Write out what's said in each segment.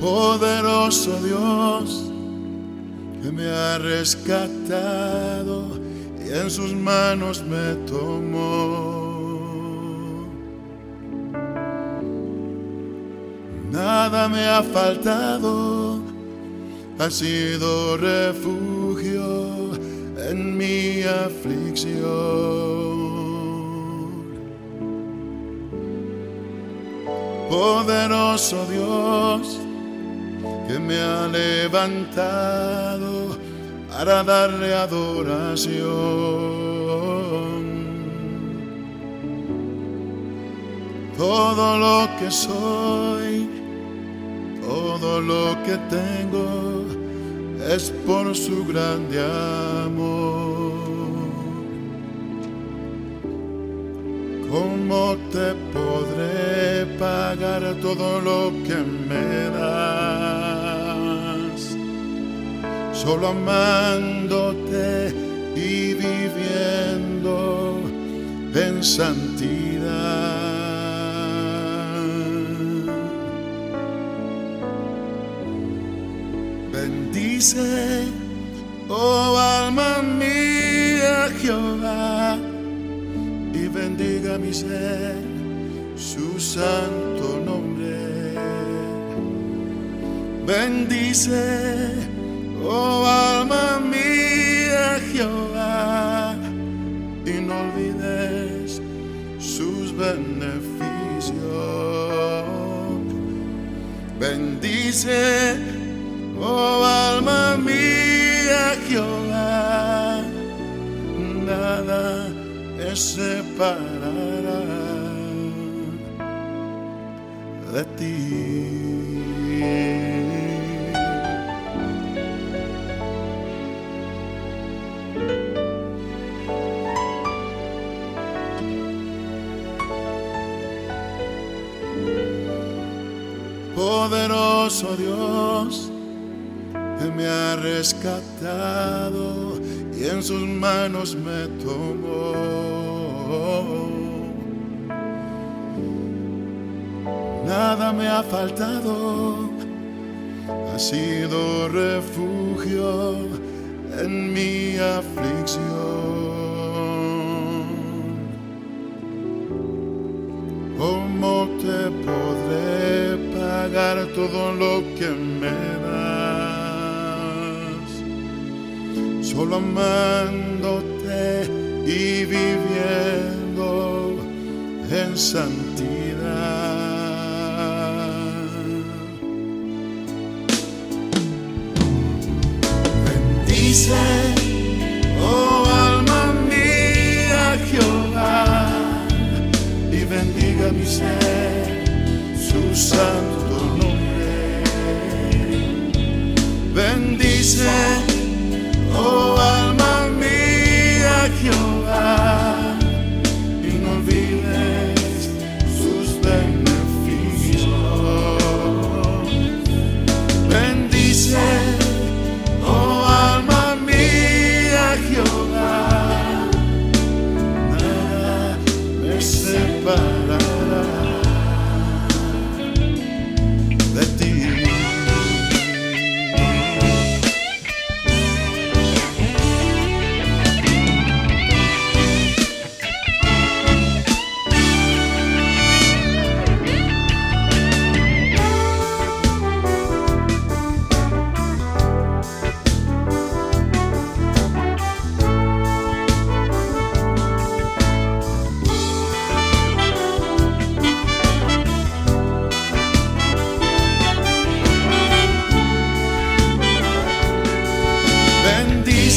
Poderoso Dios que me ha rescatado y en sus manos me tomó. Nada me ha faltado, ha sido refugio en mi aflicción. Poderoso Dios que me ha levantado para darle adoración. Todo lo que soy, todo lo que tengo es por su grande amor. ¿Cómo te podré pagar todo lo que me das? Solo amándote y viviendo en santidad. Bendice, oh alma mía, Jehová y bendiga mi ser su santo nombre. Bendice, oh alma mía, Jehová, y no olvides sus beneficios. Bendice, oh alma mía, Jehová, nada me separará de ti. Poderoso Dios me ha rescatado y en sus manos me tomó. Nada me ha faltado, ha sido refugio en mi aflicción. ¿Cómo te podré pagar todo lo que me das? Solo amándote y viviendo en santidad. Separará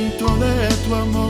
dentro de tu amor.